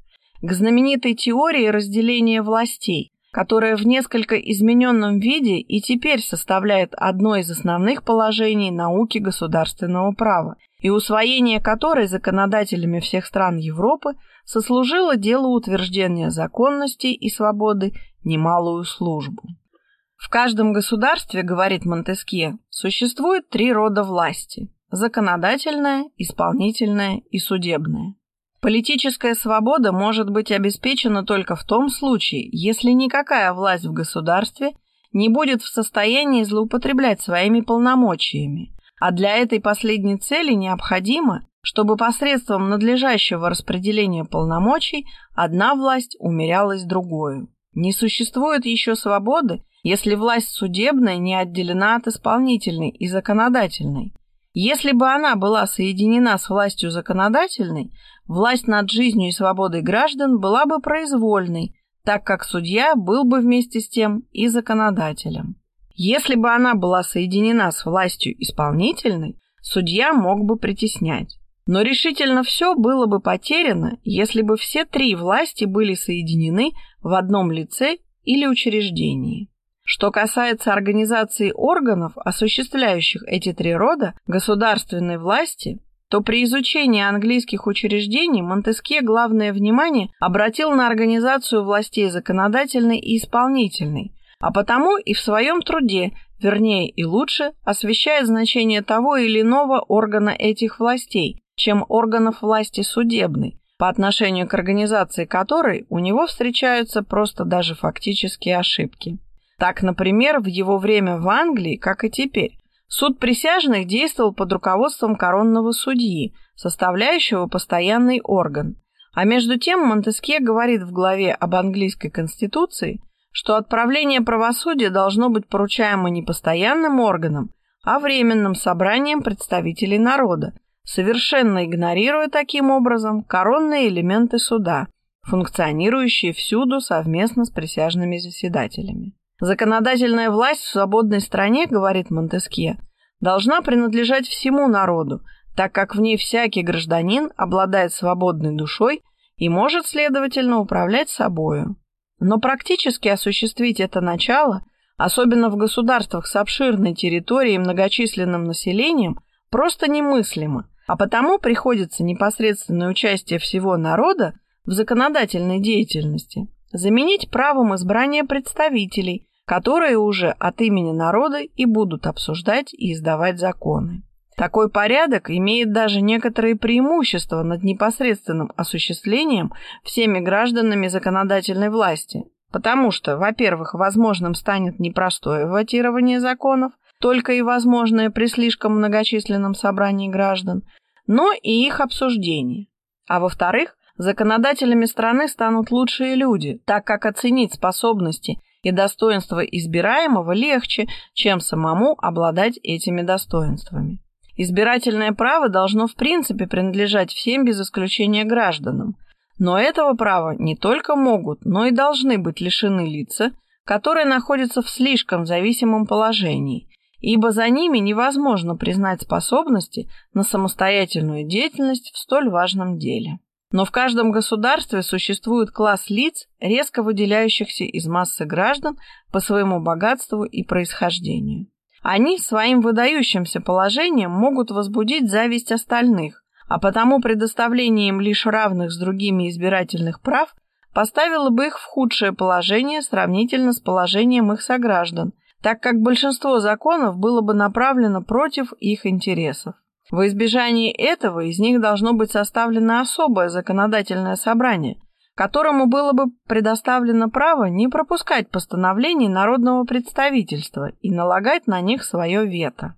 A: к знаменитой теории разделения властей, которая в несколько измененном виде и теперь составляет одно из основных положений науки государственного права, и усвоение которой законодателями всех стран Европы сослужило делу утверждения законности и свободы немалую службу. В каждом государстве, говорит Монтескье, существует три рода власти – законодательная, исполнительная и судебная. Политическая свобода может быть обеспечена только в том случае, если никакая власть в государстве не будет в состоянии злоупотреблять своими полномочиями, а для этой последней цели необходимо, чтобы посредством надлежащего распределения полномочий одна власть умерялась другой. Не существует еще свободы, если власть судебная не отделена от исполнительной и законодательной. Если бы она была соединена с властью законодательной, власть над жизнью и свободой граждан была бы произвольной, так как судья был бы вместе с тем и законодателем. Если бы она была соединена с властью исполнительной, судья мог бы притеснять. Но решительно все было бы потеряно, если бы все три власти были соединены в одном лице или учреждении. Что касается организации органов, осуществляющих эти три рода государственной власти, то при изучении английских учреждений Монтескье главное внимание обратил на организацию властей законодательной и исполнительной, а потому и в своем труде, вернее и лучше, освещает значение того или иного органа этих властей, чем органов власти судебной, по отношению к организации которой у него встречаются просто даже фактические ошибки. Так, например, в его время в Англии, как и теперь, суд присяжных действовал под руководством коронного судьи, составляющего постоянный орган. А между тем Монтескье говорит в главе об английской конституции, что отправление правосудия должно быть поручаемо не постоянным органам, а временным собранием представителей народа, совершенно игнорируя таким образом коронные элементы суда, функционирующие всюду совместно с присяжными заседателями. Законодательная власть в свободной стране, говорит Монтескье, должна принадлежать всему народу, так как в ней всякий гражданин обладает свободной душой и может, следовательно, управлять собою. Но практически осуществить это начало, особенно в государствах с обширной территорией и многочисленным населением, просто немыслимо, а потому приходится непосредственное участие всего народа в законодательной деятельности заменить правом избрания представителей, которые уже от имени народа и будут обсуждать и издавать законы. Такой порядок имеет даже некоторые преимущества над непосредственным осуществлением всеми гражданами законодательной власти, потому что, во-первых, возможным станет не простое ватирование законов, только и возможное при слишком многочисленном собрании граждан, но и их обсуждение. А во-вторых, законодателями страны станут лучшие люди, так как оценить способности и достоинство избираемого легче, чем самому обладать этими достоинствами. Избирательное право должно в принципе принадлежать всем без исключения гражданам, но этого права не только могут, но и должны быть лишены лица, которые находятся в слишком зависимом положении, ибо за ними невозможно признать способности на самостоятельную деятельность в столь важном деле. Но в каждом государстве существует класс лиц, резко выделяющихся из массы граждан по своему богатству и происхождению. Они своим выдающимся положением могут возбудить зависть остальных, а потому предоставление им лишь равных с другими избирательных прав поставило бы их в худшее положение сравнительно с положением их сограждан, так как большинство законов было бы направлено против их интересов. Во избежание этого из них должно быть составлено особое законодательное собрание, которому было бы предоставлено право не пропускать постановлений народного представительства и налагать на них свое вето.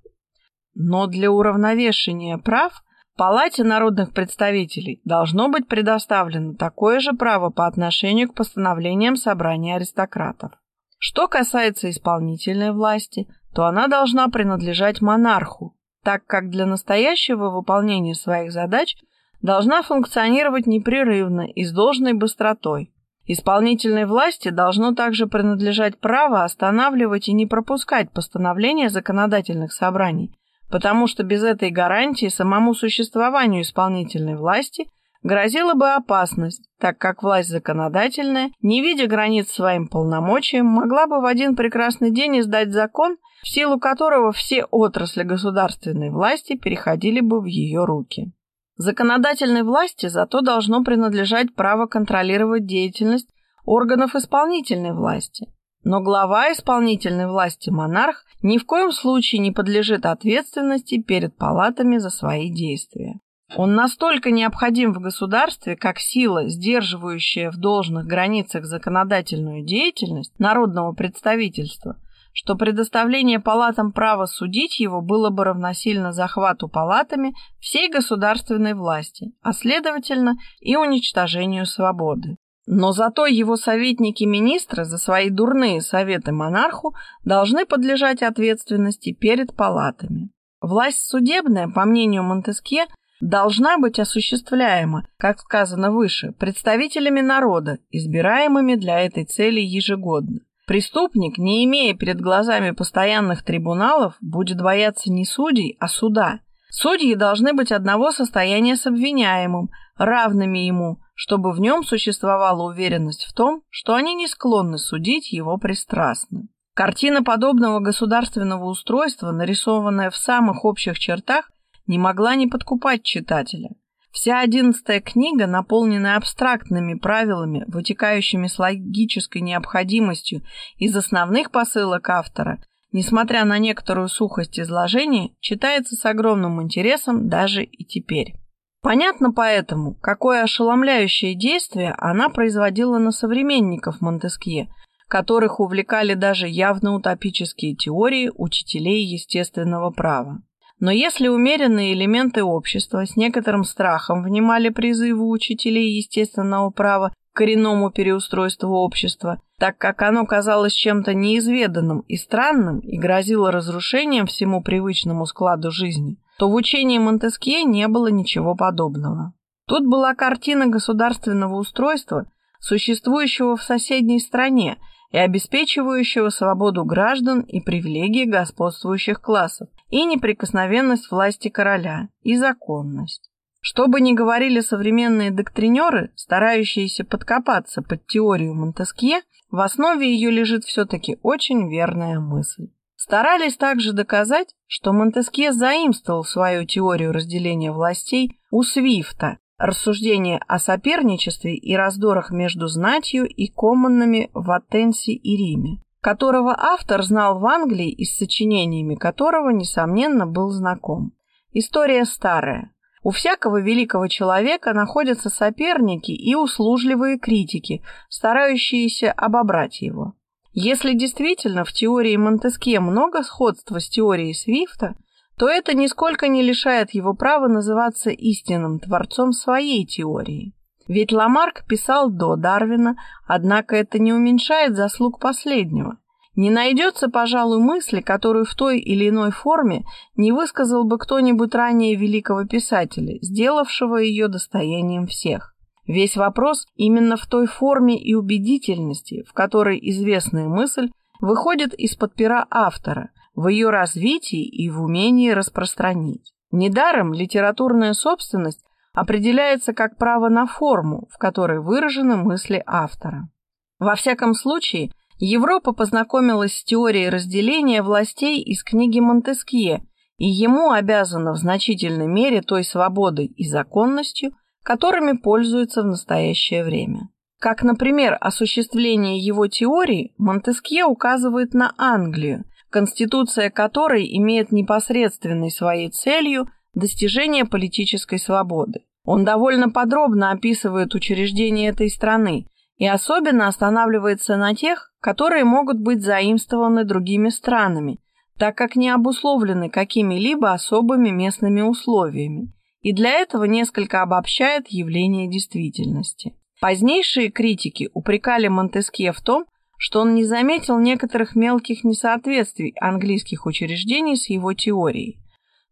A: Но для уравновешения прав Палате народных представителей должно быть предоставлено такое же право по отношению к постановлениям собрания аристократов. Что касается исполнительной власти, то она должна принадлежать монарху, так как для настоящего выполнения своих задач должна функционировать непрерывно и с должной быстротой. Исполнительной власти должно также принадлежать право останавливать и не пропускать постановления законодательных собраний, потому что без этой гарантии самому существованию исполнительной власти грозила бы опасность, так как власть законодательная, не видя границ своим полномочиям, могла бы в один прекрасный день издать закон, в силу которого все отрасли государственной власти переходили бы в ее руки. Законодательной власти зато должно принадлежать право контролировать деятельность органов исполнительной власти. Но глава исполнительной власти монарх ни в коем случае не подлежит ответственности перед палатами за свои действия. Он настолько необходим в государстве, как сила, сдерживающая в должных границах законодательную деятельность народного представительства – что предоставление палатам права судить его было бы равносильно захвату палатами всей государственной власти, а следовательно и уничтожению свободы. Но зато его советники-министры за свои дурные советы монарху должны подлежать ответственности перед палатами. Власть судебная, по мнению Монтескье, должна быть осуществляема, как сказано выше, представителями народа, избираемыми для этой цели ежегодно. Преступник, не имея перед глазами постоянных трибуналов, будет бояться не судей, а суда. Судьи должны быть одного состояния с обвиняемым, равными ему, чтобы в нем существовала уверенность в том, что они не склонны судить его пристрастно. Картина подобного государственного устройства, нарисованная в самых общих чертах, не могла не подкупать читателя. Вся одиннадцатая книга, наполненная абстрактными правилами, вытекающими с логической необходимостью из основных посылок автора, несмотря на некоторую сухость изложения, читается с огромным интересом даже и теперь. Понятно поэтому, какое ошеломляющее действие она производила на современников Монтескье, которых увлекали даже явно утопические теории учителей естественного права. Но если умеренные элементы общества с некоторым страхом внимали призыву учителей естественного права к коренному переустройству общества, так как оно казалось чем-то неизведанным и странным и грозило разрушением всему привычному складу жизни, то в учении Монтескье не было ничего подобного. Тут была картина государственного устройства, существующего в соседней стране и обеспечивающего свободу граждан и привилегии господствующих классов, и неприкосновенность власти короля, и законность. Что бы ни говорили современные доктринеры, старающиеся подкопаться под теорию Монтескье, в основе ее лежит все-таки очень верная мысль. Старались также доказать, что Монтескье заимствовал свою теорию разделения властей у Свифта, рассуждение о соперничестве и раздорах между знатью и коммунными в Аттенсе и Риме, которого автор знал в Англии и с сочинениями которого, несомненно, был знаком. История старая. У всякого великого человека находятся соперники и услужливые критики, старающиеся обобрать его. Если действительно в теории Монтескье много сходства с теорией Свифта – то это нисколько не лишает его права называться истинным творцом своей теории. Ведь Ламарк писал до Дарвина, однако это не уменьшает заслуг последнего. Не найдется, пожалуй, мысли, которую в той или иной форме не высказал бы кто-нибудь ранее великого писателя, сделавшего ее достоянием всех. Весь вопрос именно в той форме и убедительности, в которой известная мысль выходит из-под пера автора, в ее развитии и в умении распространить. Недаром литературная собственность определяется как право на форму, в которой выражены мысли автора. Во всяком случае, Европа познакомилась с теорией разделения властей из книги Монтескье, и ему обязана в значительной мере той свободой и законностью, которыми пользуется в настоящее время. Как, например, осуществление его теории, Монтескье указывает на Англию, конституция которой имеет непосредственной своей целью достижение политической свободы. Он довольно подробно описывает учреждения этой страны и особенно останавливается на тех, которые могут быть заимствованы другими странами, так как не обусловлены какими-либо особыми местными условиями, и для этого несколько обобщает явление действительности. Позднейшие критики упрекали Монтескье в том, что он не заметил некоторых мелких несоответствий английских учреждений с его теорией.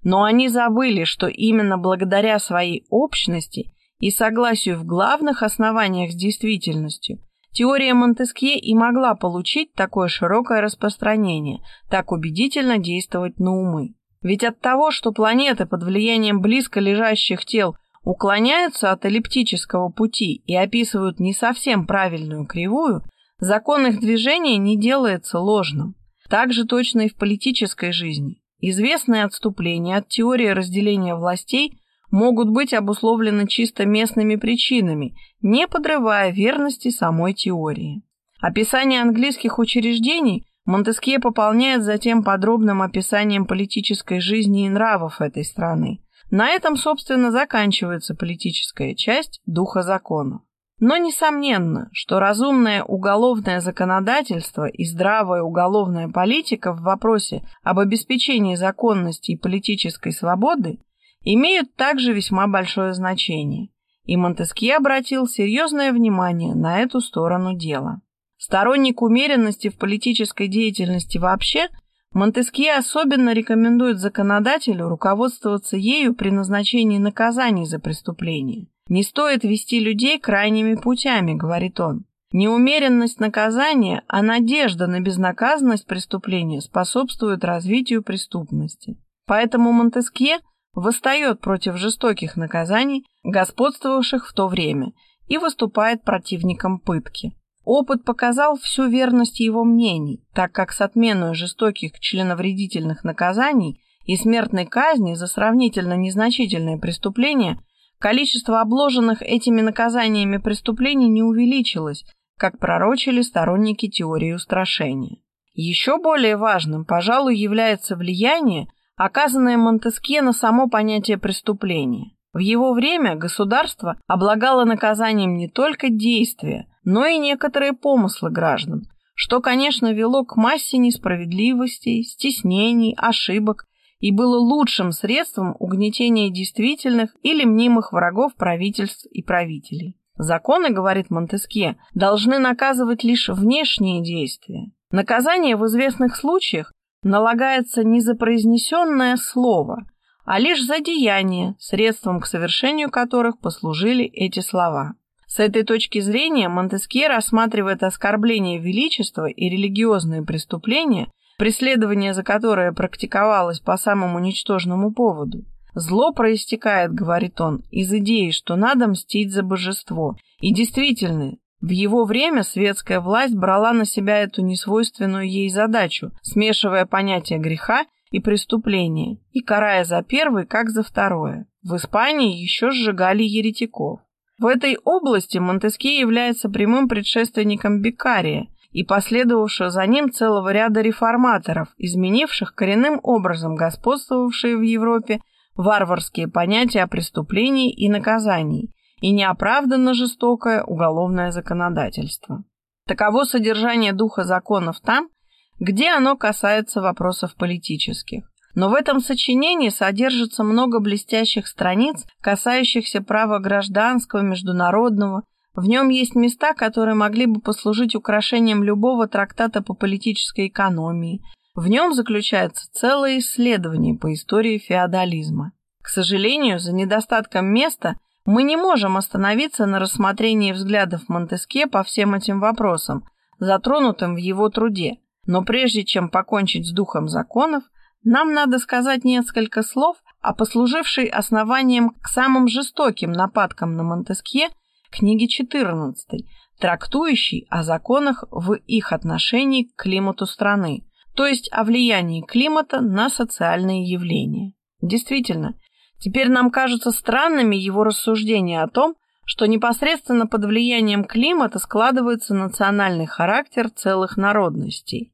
A: Но они забыли, что именно благодаря своей общности и согласию в главных основаниях с действительностью теория Монтескье и могла получить такое широкое распространение, так убедительно действовать на умы. Ведь от того, что планеты под влиянием близко лежащих тел уклоняются от эллиптического пути и описывают не совсем правильную кривую – Закон их движения не делается ложным. Так же точно и в политической жизни. Известные отступления от теории разделения властей могут быть обусловлены чисто местными причинами, не подрывая верности самой теории. Описание английских учреждений Монтескье пополняет затем подробным описанием политической жизни и нравов этой страны. На этом, собственно, заканчивается политическая часть духа закона. Но несомненно, что разумное уголовное законодательство и здравая уголовная политика в вопросе об обеспечении законности и политической свободы имеют также весьма большое значение, и Монтескье обратил серьезное внимание на эту сторону дела. Сторонник умеренности в политической деятельности вообще, Монтескье особенно рекомендует законодателю руководствоваться ею при назначении наказаний за преступления – не стоит вести людей крайними путями, говорит он. Неумеренность наказания, а надежда на безнаказанность преступления способствует развитию преступности. Поэтому Монтескье восстает против жестоких наказаний, господствовавших в то время, и выступает противником пытки. Опыт показал всю верность его мнений, так как с отменой жестоких членовредительных наказаний и смертной казни за сравнительно незначительные преступления количество обложенных этими наказаниями преступлений не увеличилось, как пророчили сторонники теории устрашения. Еще более важным, пожалуй, является влияние, оказанное Монтескье на само понятие преступления. В его время государство облагало наказанием не только действия, но и некоторые помыслы граждан, что, конечно, вело к массе несправедливостей, стеснений, ошибок и было лучшим средством угнетения действительных или мнимых врагов правительств и правителей. Законы, говорит Монтескье, должны наказывать лишь внешние действия. Наказание в известных случаях налагается не за произнесенное слово, а лишь за деяние, средством к совершению которых послужили эти слова. С этой точки зрения Монтескье рассматривает оскорбление величества и религиозные преступления, преследование за которое практиковалось по самому ничтожному поводу – Зло проистекает, говорит он, из идеи, что надо мстить за божество. И действительно, в его время светская власть брала на себя эту несвойственную ей задачу, смешивая понятия греха и преступления, и карая за первый, как за второе. В Испании еще сжигали еретиков. В этой области Монтескье является прямым предшественником Беккария и последовавшего за ним целого ряда реформаторов, изменивших коренным образом господствовавшие в Европе варварские понятия о преступлении и наказании и неоправданно жестокое уголовное законодательство. Таково содержание духа законов там, где оно касается вопросов политических. Но в этом сочинении содержится много блестящих страниц, касающихся права гражданского, международного. В нем есть места, которые могли бы послужить украшением любого трактата по политической экономии, в нем заключается целое исследование по истории феодализма. К сожалению, за недостатком места мы не можем остановиться на рассмотрении взглядов Монтеске по всем этим вопросам, затронутым в его труде. Но прежде чем покончить с духом законов, нам надо сказать несколько слов о послужившей основанием к самым жестоким нападкам на Монтескье книге 14, трактующей о законах в их отношении к климату страны то есть о влиянии климата на социальные явления. Действительно, теперь нам кажутся странными его рассуждения о том, что непосредственно под влиянием климата складывается национальный характер целых народностей.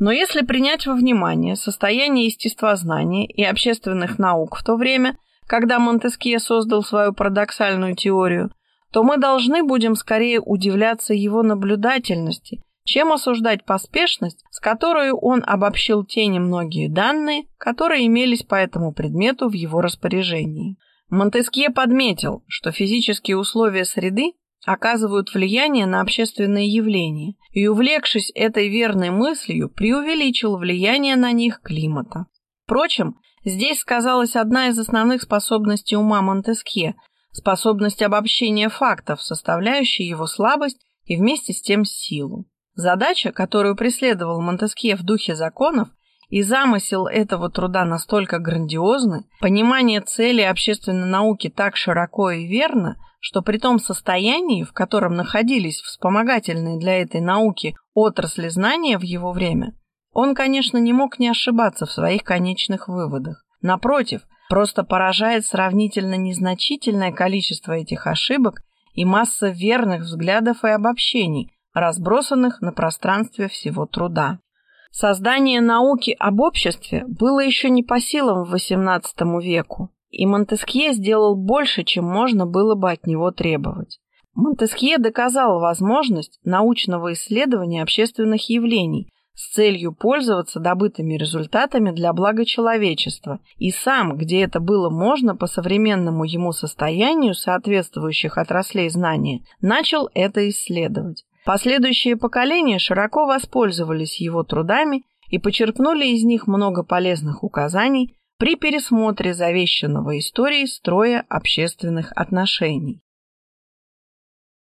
A: Но если принять во внимание состояние естествознания и общественных наук в то время, когда Монтескье создал свою парадоксальную теорию, то мы должны будем скорее удивляться его наблюдательности – чем осуждать поспешность, с которой он обобщил те немногие данные, которые имелись по этому предмету в его распоряжении. Монтескье подметил, что физические условия среды оказывают влияние на общественные явления, и, увлекшись этой верной мыслью, преувеличил влияние на них климата. Впрочем, здесь сказалась одна из основных способностей ума Монтескье – способность обобщения фактов, составляющая его слабость и вместе с тем силу. Задача, которую преследовал Монтескье в духе законов, и замысел этого труда настолько грандиозны, понимание цели общественной науки так широко и верно, что при том состоянии, в котором находились вспомогательные для этой науки отрасли знания в его время, он, конечно, не мог не ошибаться в своих конечных выводах. Напротив, просто поражает сравнительно незначительное количество этих ошибок и масса верных взглядов и обобщений, разбросанных на пространстве всего труда. Создание науки об обществе было еще не по силам в XVIII веку, и Монтескье сделал больше, чем можно было бы от него требовать. Монтескье доказал возможность научного исследования общественных явлений с целью пользоваться добытыми результатами для блага человечества, и сам, где это было можно по современному ему состоянию соответствующих отраслей знания, начал это исследовать. Последующие поколения широко воспользовались его трудами и почерпнули из них много полезных указаний при пересмотре завещанного историей строя общественных отношений.